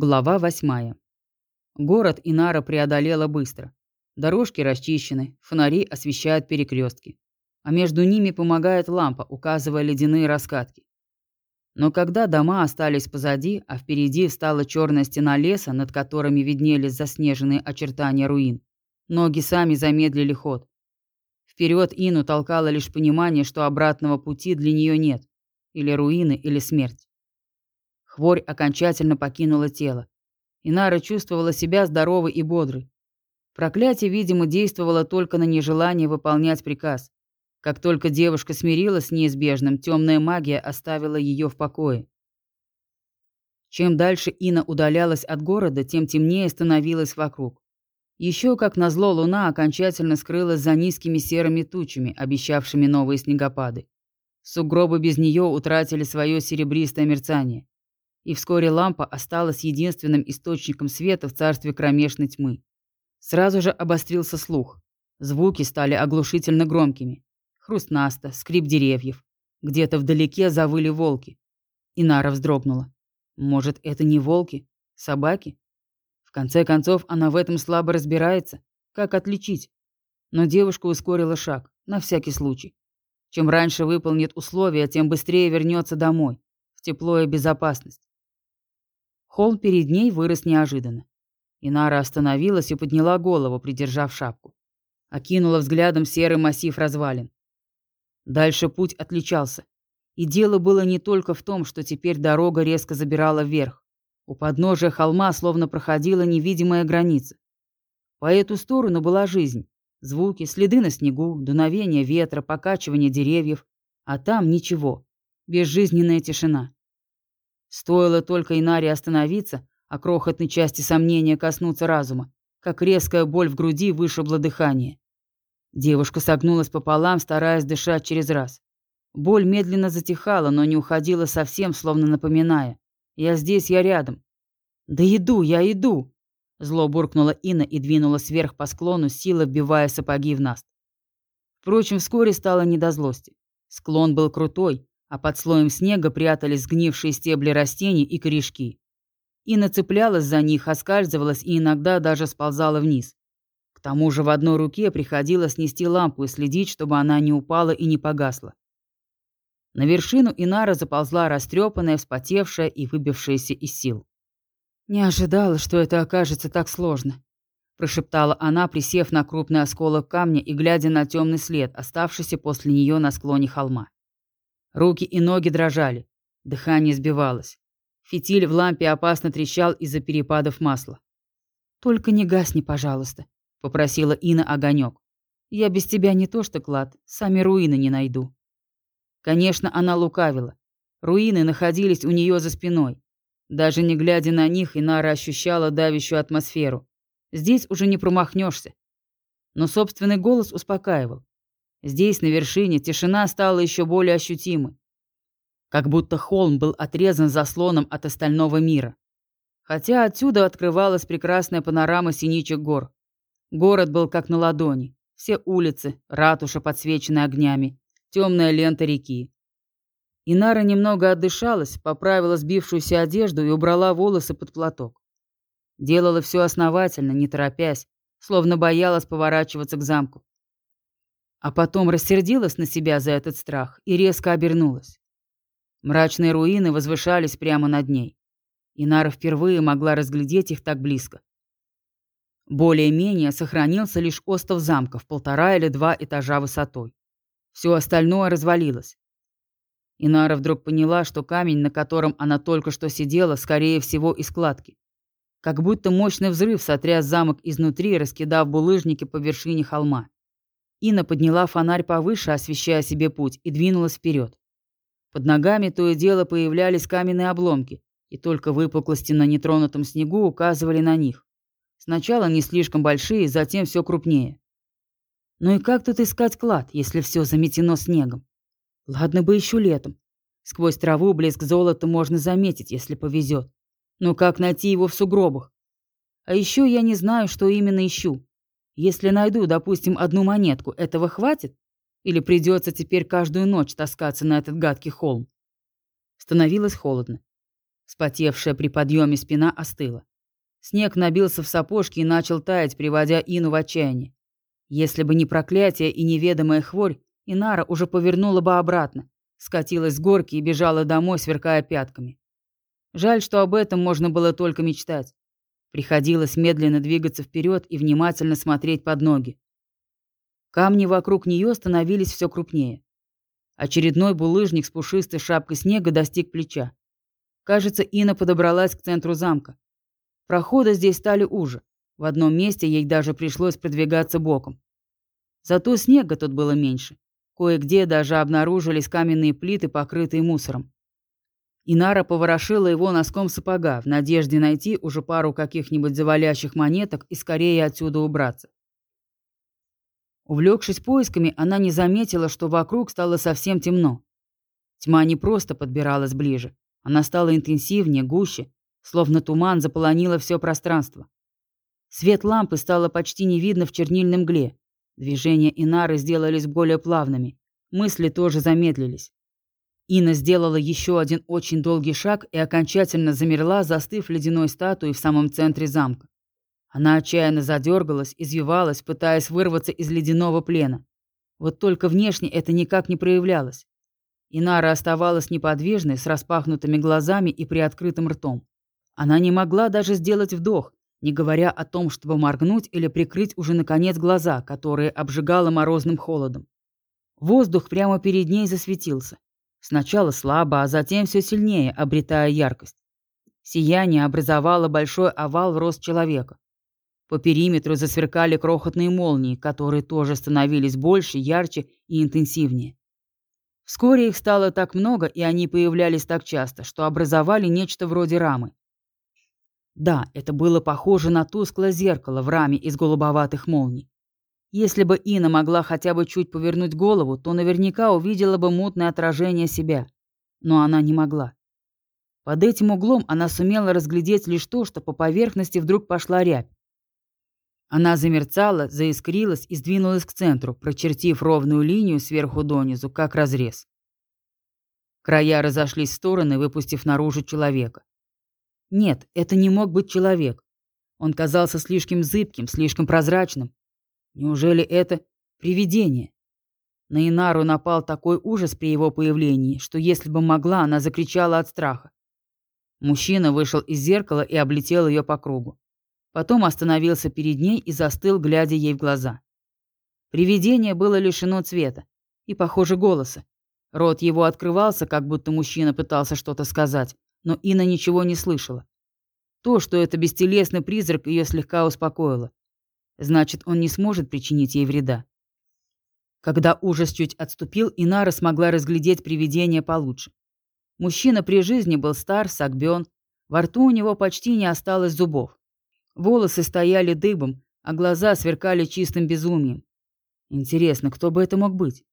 Глава восьмая. Город Инара преодолела быстро. Дорожки расчищены, фонари освещают перекрестки. А между ними помогает лампа, указывая ледяные раскатки. Но когда дома остались позади, а впереди встала черная стена леса, над которыми виднелись заснеженные очертания руин, ноги сами замедлили ход. Вперед Ину толкало лишь понимание, что обратного пути для нее нет. Или руины, или смерть. Хворь окончательно покинула тело. Инара чувствовала себя здоровой и бодрой. Проклятие, видимо, действовало только на нежелание выполнять приказ. Как только девушка смирилась с неизбежным, темная магия оставила ее в покое. Чем дальше Ина удалялась от города, тем темнее становилось вокруг. Еще, как назло, луна окончательно скрылась за низкими серыми тучами, обещавшими новые снегопады. Сугробы без нее утратили свое серебристое мерцание и вскоре лампа осталась единственным источником света в царстве кромешной тьмы. Сразу же обострился слух. Звуки стали оглушительно громкими. Хруст наста, скрип деревьев. Где-то вдалеке завыли волки. Инара вздрогнула. Может, это не волки? Собаки? В конце концов, она в этом слабо разбирается. Как отличить? Но девушка ускорила шаг, на всякий случай. Чем раньше выполнит условия, тем быстрее вернется домой, в тепло и безопасность. Холм перед ней вырос неожиданно. Инара остановилась и подняла голову, придержав шапку. Окинула взглядом серый массив развалин. Дальше путь отличался. И дело было не только в том, что теперь дорога резко забирала вверх. У подножия холма словно проходила невидимая граница. По эту сторону была жизнь. Звуки, следы на снегу, дуновение ветра, покачивание деревьев. А там ничего. Безжизненная тишина. Стоило только Инаре остановиться, а крохотной части сомнения коснуться разума, как резкая боль в груди вышибла дыхание. Девушка согнулась пополам, стараясь дышать через раз. Боль медленно затихала, но не уходила совсем, словно напоминая. «Я здесь, я рядом». «Да иду, я иду!» Зло буркнула Инна и двинулась вверх по склону, силой вбивая сапоги в наст. Впрочем, вскоре стало не до злости. Склон был крутой, а под слоем снега прятались сгнившие стебли растений и корешки. И нацеплялась за них, оскальзывалась и иногда даже сползала вниз. К тому же в одной руке приходилось нести лампу и следить, чтобы она не упала и не погасла. На вершину Инара заползла растрепанная, вспотевшая и выбившаяся из сил. «Не ожидала, что это окажется так сложно», – прошептала она, присев на крупный осколок камня и глядя на темный след, оставшийся после нее на склоне холма. Руки и ноги дрожали. Дыхание сбивалось. Фитиль в лампе опасно трещал из-за перепадов масла. «Только не гасни, пожалуйста», — попросила Ина огонек. «Я без тебя не то что клад, сами руины не найду». Конечно, она лукавила. Руины находились у нее за спиной. Даже не глядя на них, Инара ощущала давящую атмосферу. Здесь уже не промахнешься. Но собственный голос успокаивал. Здесь, на вершине, тишина стала еще более ощутимой. Как будто холм был отрезан заслоном от остального мира. Хотя отсюда открывалась прекрасная панорама синичек гор. Город был как на ладони. Все улицы, ратуша, подсвеченная огнями, темная лента реки. Инара немного отдышалась, поправила сбившуюся одежду и убрала волосы под платок. Делала все основательно, не торопясь, словно боялась поворачиваться к замку. А потом рассердилась на себя за этот страх и резко обернулась. Мрачные руины возвышались прямо над ней. Инара впервые могла разглядеть их так близко. Более-менее сохранился лишь остов замка в полтора или два этажа высотой. Все остальное развалилось. Инара вдруг поняла, что камень, на котором она только что сидела, скорее всего, из кладки. Как будто мощный взрыв сотряс замок изнутри, раскидав булыжники по вершине холма. Инна подняла фонарь повыше, освещая себе путь, и двинулась вперед. Под ногами то и дело появлялись каменные обломки, и только выпуклости на нетронутом снегу указывали на них. Сначала не слишком большие, затем все крупнее. Ну и как тут искать клад, если все заметено снегом? Ладно бы еще летом. Сквозь траву блеск золота можно заметить, если повезет. Но как найти его в сугробах? А еще я не знаю, что именно ищу. Если найду, допустим, одну монетку, этого хватит? Или придется теперь каждую ночь таскаться на этот гадкий холм? Становилось холодно. Спотевшая при подъеме спина остыла. Снег набился в сапожки и начал таять, приводя Ину в отчаяние. Если бы не проклятие и неведомая хворь, Инара уже повернула бы обратно, скатилась с горки и бежала домой, сверкая пятками. Жаль, что об этом можно было только мечтать. Приходилось медленно двигаться вперед и внимательно смотреть под ноги. Камни вокруг нее становились все крупнее. Очередной булыжник с пушистой шапкой снега достиг плеча. Кажется, Инна подобралась к центру замка. Проходы здесь стали уже. В одном месте ей даже пришлось продвигаться боком. Зато снега тут было меньше. Кое-где даже обнаружились каменные плиты, покрытые мусором. Инара поворошила его носком сапога в надежде найти уже пару каких-нибудь завалящих монеток и скорее отсюда убраться. Увлекшись поисками, она не заметила, что вокруг стало совсем темно. Тьма не просто подбиралась ближе, она стала интенсивнее, гуще, словно туман заполонила все пространство. Свет лампы стало почти не видно в чернильной мгле. Движения Инары сделались более плавными, мысли тоже замедлились. Инна сделала еще один очень долгий шаг и окончательно замерла, застыв ледяной статуей в самом центре замка. Она отчаянно задергалась, извивалась, пытаясь вырваться из ледяного плена. Вот только внешне это никак не проявлялось. Инара оставалась неподвижной, с распахнутыми глазами и приоткрытым ртом. Она не могла даже сделать вдох, не говоря о том, чтобы моргнуть или прикрыть уже наконец глаза, которые обжигало морозным холодом. Воздух прямо перед ней засветился. Сначала слабо, а затем все сильнее, обретая яркость. Сияние образовало большой овал в рост человека. По периметру засверкали крохотные молнии, которые тоже становились больше, ярче и интенсивнее. Вскоре их стало так много, и они появлялись так часто, что образовали нечто вроде рамы. Да, это было похоже на тусклое зеркало в раме из голубоватых молний. Если бы Ина могла хотя бы чуть повернуть голову, то наверняка увидела бы мутное отражение себя. Но она не могла. Под этим углом она сумела разглядеть лишь то, что по поверхности вдруг пошла рябь. Она замерцала, заискрилась и сдвинулась к центру, прочертив ровную линию сверху донизу, как разрез. Края разошлись в стороны, выпустив наружу человека. Нет, это не мог быть человек. Он казался слишком зыбким, слишком прозрачным, Неужели это привидение? На Инару напал такой ужас при его появлении, что если бы могла, она закричала от страха. Мужчина вышел из зеркала и облетел ее по кругу. Потом остановился перед ней и застыл, глядя ей в глаза. Привидение было лишено цвета и, похоже, голоса. Рот его открывался, как будто мужчина пытался что-то сказать, но Инна ничего не слышала. То, что это бестелесный призрак, ее слегка успокоило. Значит, он не сможет причинить ей вреда. Когда ужас чуть отступил, Инара смогла разглядеть привидение получше. Мужчина при жизни был стар, согбен, во рту у него почти не осталось зубов. Волосы стояли дыбом, а глаза сверкали чистым безумием. Интересно, кто бы это мог быть?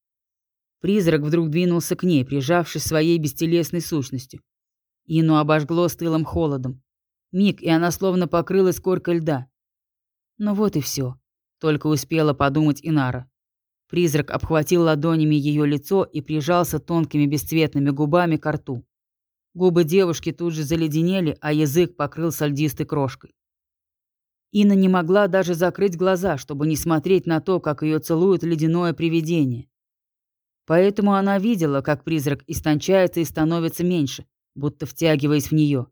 Призрак вдруг двинулся к ней, прижавшись своей бестелесной сущностью. Ину обожгло стылым холодом. Миг, и она словно покрылась коркой льда. Ну вот и все. Только успела подумать Инара. Призрак обхватил ладонями ее лицо и прижался тонкими бесцветными губами к рту. Губы девушки тут же заледенели, а язык покрылся льдистой крошкой. Инна не могла даже закрыть глаза, чтобы не смотреть на то, как ее целует ледяное привидение. Поэтому она видела, как призрак истончается и становится меньше, будто втягиваясь в нее.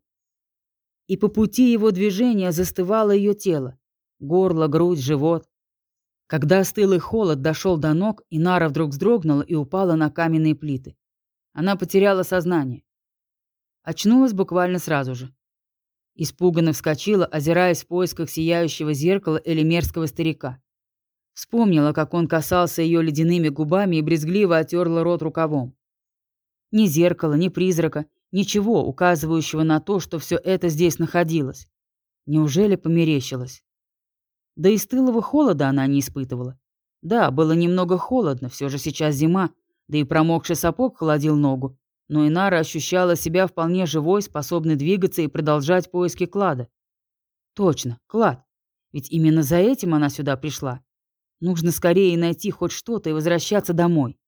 И по пути его движения застывало ее тело, Горло, грудь, живот. Когда стылый холод дошел до ног, Инара вдруг вздрогнула и упала на каменные плиты. Она потеряла сознание. Очнулась буквально сразу же. Испуганно вскочила, озираясь в поисках сияющего зеркала или мерзкого старика. Вспомнила, как он касался ее ледяными губами и брезгливо отерла рот рукавом. Ни зеркала, ни призрака, ничего, указывающего на то, что все это здесь находилось. Неужели померещилось? Да и стылого холода она не испытывала. Да, было немного холодно, все же сейчас зима, да и промокший сапог холодил ногу. Но Инара ощущала себя вполне живой, способной двигаться и продолжать поиски клада. Точно, клад. Ведь именно за этим она сюда пришла. Нужно скорее найти хоть что-то и возвращаться домой.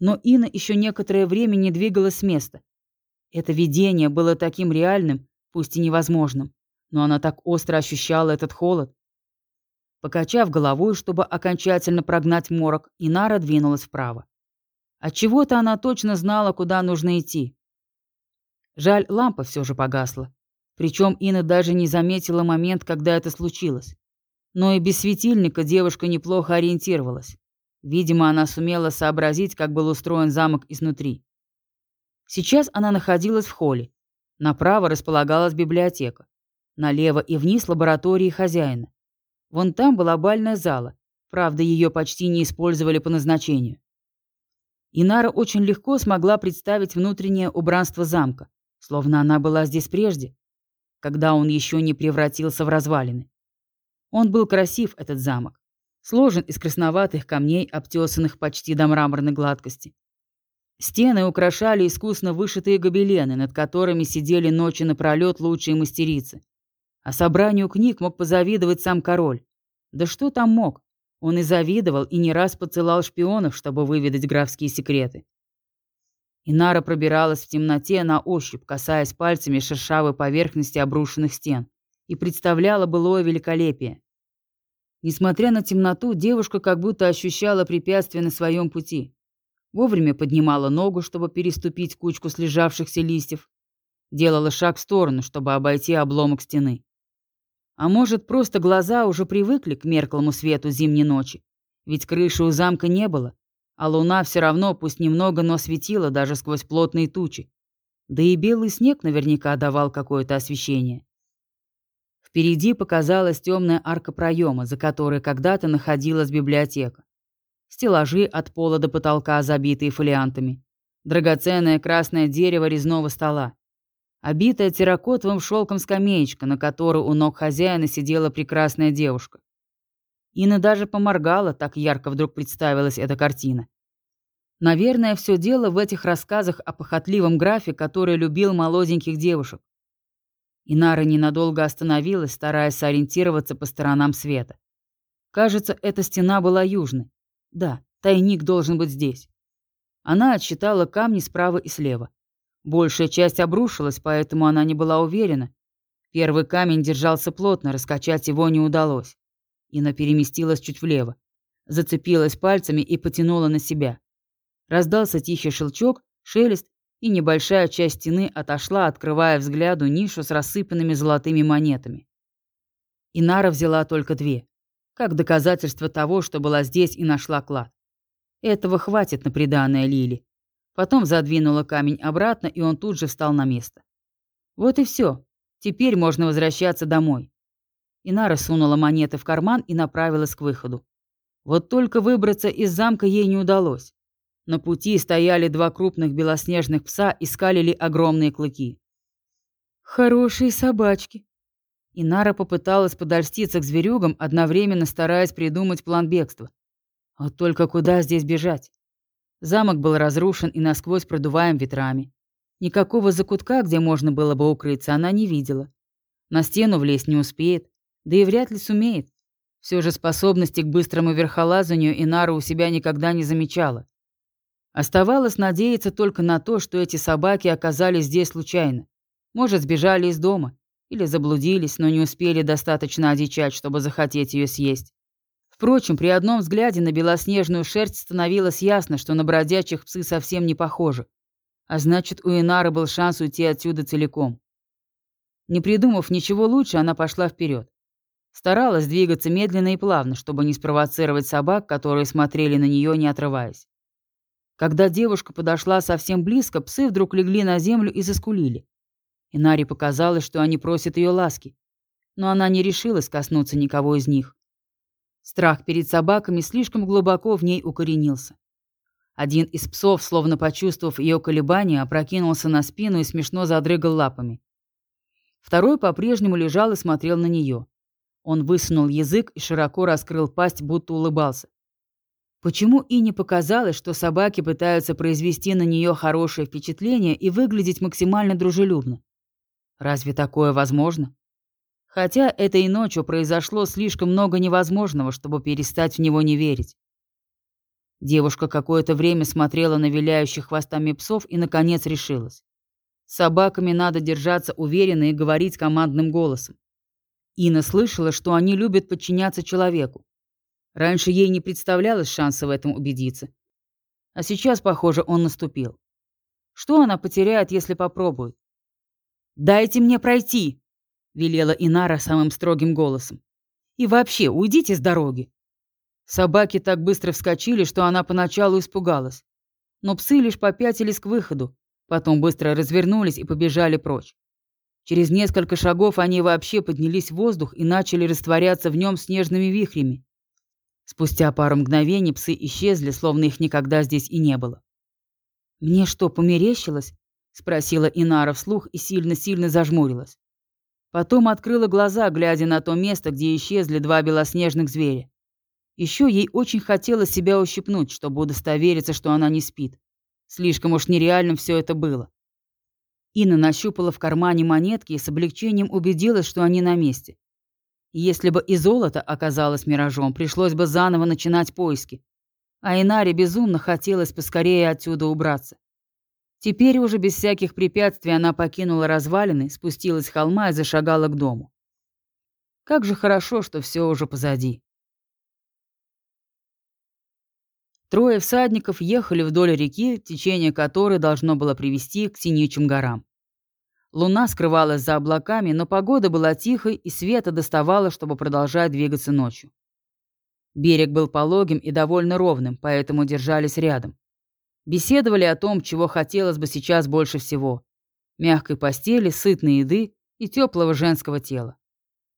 Но Ина еще некоторое время не двигалась с места. Это видение было таким реальным, пусть и невозможным, но она так остро ощущала этот холод. Покачав головой, чтобы окончательно прогнать морок, Инара двинулась вправо. Отчего-то она точно знала, куда нужно идти. Жаль, лампа все же погасла. Причем Инна даже не заметила момент, когда это случилось. Но и без светильника девушка неплохо ориентировалась. Видимо, она сумела сообразить, как был устроен замок изнутри. Сейчас она находилась в холле. Направо располагалась библиотека. Налево и вниз лаборатории хозяина. Вон там была бальная зала. Правда, ее почти не использовали по назначению. Инара очень легко смогла представить внутреннее убранство замка, словно она была здесь прежде, когда он еще не превратился в развалины. Он был красив, этот замок. Сложен из красноватых камней, обтесанных почти до мраморной гладкости. Стены украшали искусно вышитые гобелены, над которыми сидели ночи напролет лучшие мастерицы. А собранию книг мог позавидовать сам король. Да что там мог? Он и завидовал, и не раз поцелал шпионов, чтобы выведать графские секреты. Инара пробиралась в темноте на ощупь, касаясь пальцами шершавой поверхности обрушенных стен, и представляла былое великолепие. Несмотря на темноту, девушка как будто ощущала препятствие на своем пути. Вовремя поднимала ногу, чтобы переступить кучку слежавшихся листьев. Делала шаг в сторону, чтобы обойти обломок стены. А может, просто глаза уже привыкли к мерклому свету зимней ночи? Ведь крыши у замка не было, а луна все равно, пусть немного, но светила даже сквозь плотные тучи. Да и белый снег наверняка давал какое-то освещение. Впереди показалась темная арка проема, за которой когда-то находилась библиотека. Стеллажи от пола до потолка, забитые фолиантами. Драгоценное красное дерево резного стола. Обитая терракотовым шелком скамеечка, на которой у ног хозяина сидела прекрасная девушка. Инна даже поморгала, так ярко вдруг представилась эта картина. Наверное, все дело в этих рассказах о похотливом графе, который любил молоденьких девушек. Инара ненадолго остановилась, стараясь сориентироваться по сторонам света. Кажется, эта стена была южной. Да, тайник должен быть здесь. Она отсчитала камни справа и слева. Большая часть обрушилась, поэтому она не была уверена. Первый камень держался плотно, раскачать его не удалось. Ина переместилась чуть влево. Зацепилась пальцами и потянула на себя. Раздался тихий щелчок, шелест, и небольшая часть стены отошла, открывая взгляду нишу с рассыпанными золотыми монетами. Инара взяла только две, как доказательство того, что была здесь и нашла клад. Этого хватит на приданное Лили. Потом задвинула камень обратно, и он тут же встал на место. Вот и все. Теперь можно возвращаться домой. Инара сунула монеты в карман и направилась к выходу. Вот только выбраться из замка ей не удалось. На пути стояли два крупных белоснежных пса и скалили огромные клыки. «Хорошие собачки». Инара попыталась подольститься к зверюгам, одновременно стараясь придумать план бегства. Вот только куда здесь бежать? Замок был разрушен и насквозь продуваем ветрами. Никакого закутка, где можно было бы укрыться, она не видела. На стену влезть не успеет, да и вряд ли сумеет. Все же способности к быстрому верхолазанию Инара у себя никогда не замечала. Оставалось надеяться только на то, что эти собаки оказались здесь случайно. Может, сбежали из дома или заблудились, но не успели достаточно одичать, чтобы захотеть ее съесть. Впрочем, при одном взгляде на белоснежную шерсть становилось ясно, что на бродячих псы совсем не похожи. А значит, у Инары был шанс уйти отсюда целиком. Не придумав ничего лучше, она пошла вперед. Старалась двигаться медленно и плавно, чтобы не спровоцировать собак, которые смотрели на нее, не отрываясь. Когда девушка подошла совсем близко, псы вдруг легли на землю и заскулили. Инаре показалось, что они просят ее ласки. Но она не решилась коснуться никого из них. Страх перед собаками слишком глубоко в ней укоренился. Один из псов, словно почувствовав ее колебания, опрокинулся на спину и смешно задрыгал лапами. Второй по-прежнему лежал и смотрел на нее. Он высунул язык и широко раскрыл пасть, будто улыбался. Почему и не показалось, что собаки пытаются произвести на нее хорошее впечатление и выглядеть максимально дружелюбно? Разве такое возможно? Хотя этой ночью произошло слишком много невозможного, чтобы перестать в него не верить. Девушка какое-то время смотрела на виляющих хвостами псов и, наконец, решилась. С собаками надо держаться уверенно и говорить командным голосом. Инна слышала, что они любят подчиняться человеку. Раньше ей не представлялось шанса в этом убедиться. А сейчас, похоже, он наступил. Что она потеряет, если попробует? «Дайте мне пройти!» — велела Инара самым строгим голосом. «И вообще, уйдите с дороги!» Собаки так быстро вскочили, что она поначалу испугалась. Но псы лишь попятились к выходу, потом быстро развернулись и побежали прочь. Через несколько шагов они вообще поднялись в воздух и начали растворяться в нем снежными вихрями. Спустя пару мгновений псы исчезли, словно их никогда здесь и не было. «Мне что, померещилось?» — спросила Инара вслух и сильно-сильно зажмурилась. Потом открыла глаза, глядя на то место, где исчезли два белоснежных зверя. Еще ей очень хотелось себя ущипнуть, чтобы удостовериться, что она не спит. Слишком уж нереальным все это было. Инна нащупала в кармане монетки и с облегчением убедилась, что они на месте. Если бы и золото оказалось миражом, пришлось бы заново начинать поиски. А Инаре безумно хотелось поскорее отсюда убраться. Теперь уже без всяких препятствий она покинула развалины, спустилась с холма и зашагала к дому. Как же хорошо, что все уже позади. Трое всадников ехали вдоль реки, течение которой должно было привести к Синичьим горам. Луна скрывалась за облаками, но погода была тихой, и света доставало, чтобы продолжать двигаться ночью. Берег был пологим и довольно ровным, поэтому держались рядом. Беседовали о том, чего хотелось бы сейчас больше всего. Мягкой постели, сытной еды и теплого женского тела.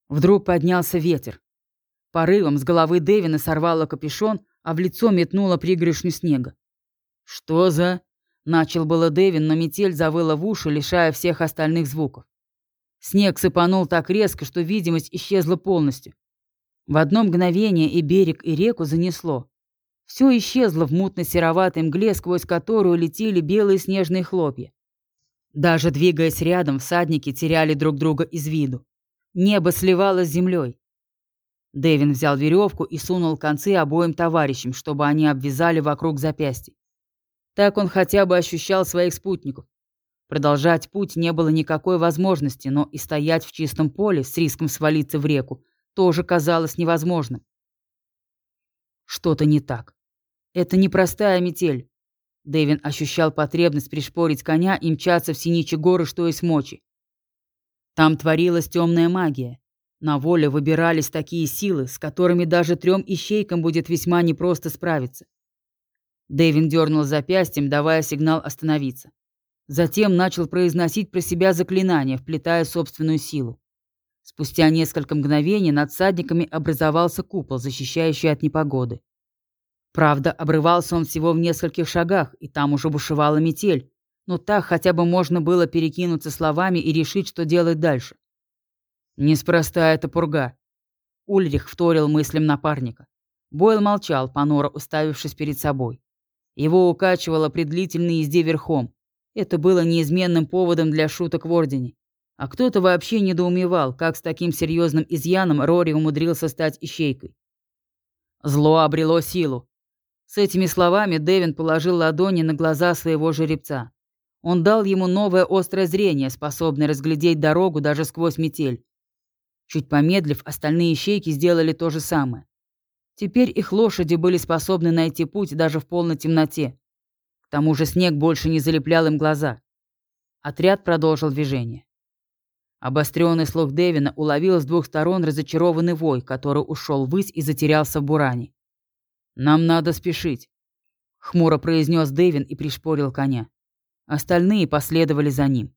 Вдруг поднялся ветер. Порывом с головы Дэвина сорвало капюшон, а в лицо метнуло пригоршню снега. «Что за...» — начал было Дэвин, но метель завыла в уши, лишая всех остальных звуков. Снег сыпанул так резко, что видимость исчезла полностью. В одно мгновение и берег, и реку занесло. Все исчезло в мутно-сероватой мгле, сквозь которую летели белые снежные хлопья. Даже двигаясь рядом, всадники теряли друг друга из виду. Небо сливалось с землей. Дэвин взял веревку и сунул концы обоим товарищам, чтобы они обвязали вокруг запястья. Так он хотя бы ощущал своих спутников. Продолжать путь не было никакой возможности, но и стоять в чистом поле с риском свалиться в реку тоже казалось невозможным. Что-то не так. Это непростая метель. Дэвин ощущал потребность пришпорить коня и мчаться в Синичьи горы, что есть мочи. Там творилась темная магия. На воле выбирались такие силы, с которыми даже трем ищейкам будет весьма непросто справиться. Дэвин дернул запястьем, давая сигнал остановиться. Затем начал произносить про себя заклинание, вплетая собственную силу. Спустя несколько мгновений над садниками образовался купол, защищающий от непогоды. Правда, обрывался он всего в нескольких шагах, и там уже бушевала метель, но так хотя бы можно было перекинуться словами и решить, что делать дальше. Неспроста эта пурга. Ульрих вторил мыслям напарника. Бойл молчал, понуро уставившись перед собой. Его укачивало при длительной езде верхом. Это было неизменным поводом для шуток в Ордене. А кто-то вообще недоумевал, как с таким серьезным изъяном Рори умудрился стать ищейкой. Зло обрело силу. С этими словами Дэвин положил ладони на глаза своего жеребца. Он дал ему новое острое зрение, способное разглядеть дорогу даже сквозь метель. Чуть помедлив, остальные ищейки сделали то же самое. Теперь их лошади были способны найти путь даже в полной темноте. К тому же снег больше не залеплял им глаза. Отряд продолжил движение. Обостренный слух Дэвина уловил с двух сторон разочарованный вой, который ушел ввысь и затерялся в буране. «Нам надо спешить», — хмуро произнес Дэвин и пришпорил коня. Остальные последовали за ним.